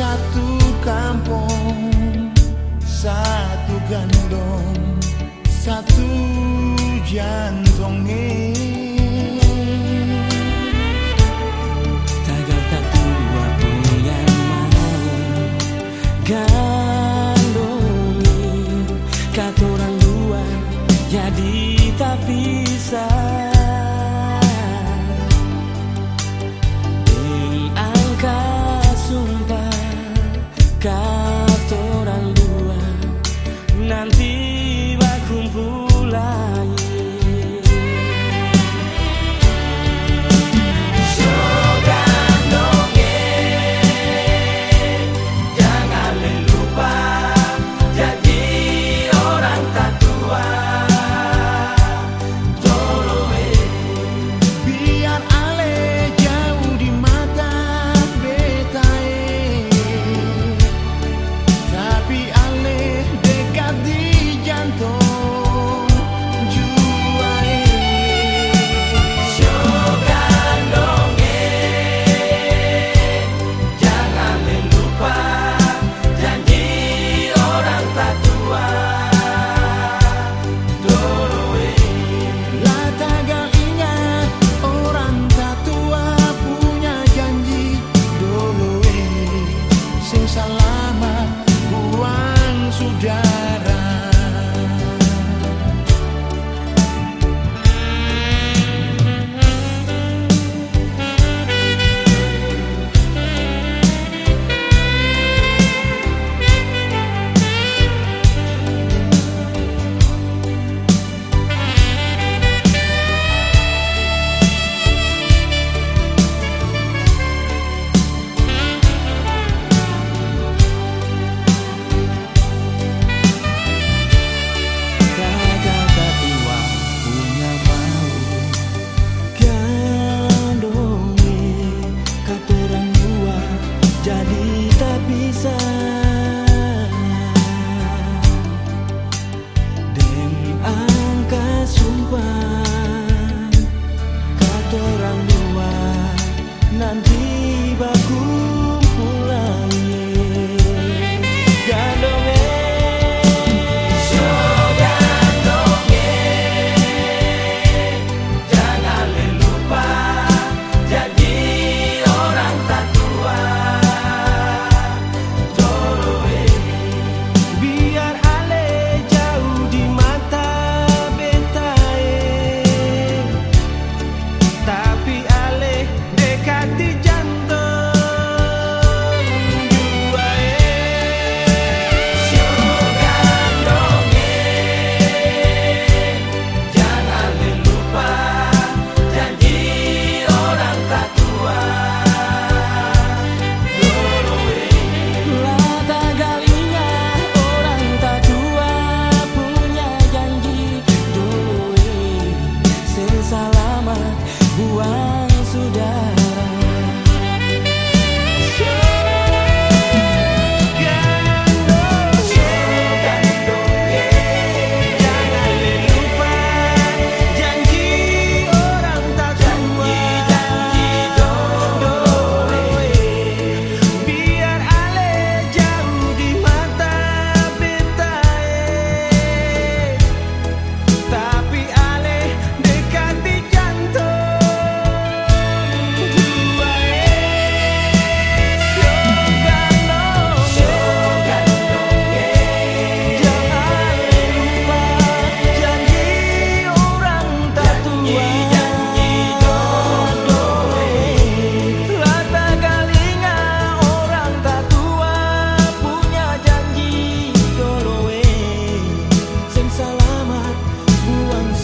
Satu kampung Satu gandong Satu jantung Tagal Salamat buang sudah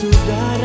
sudah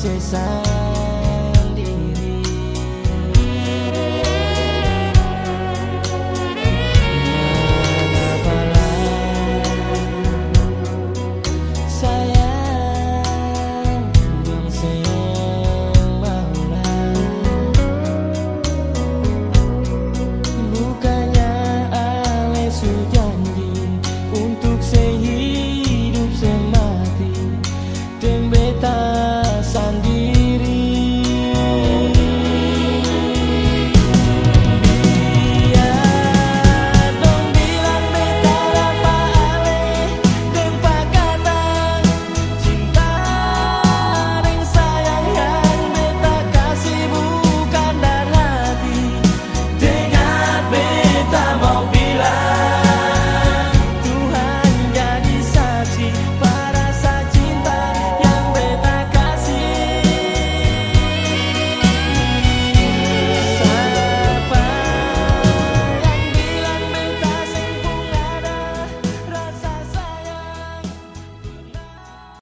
chia xa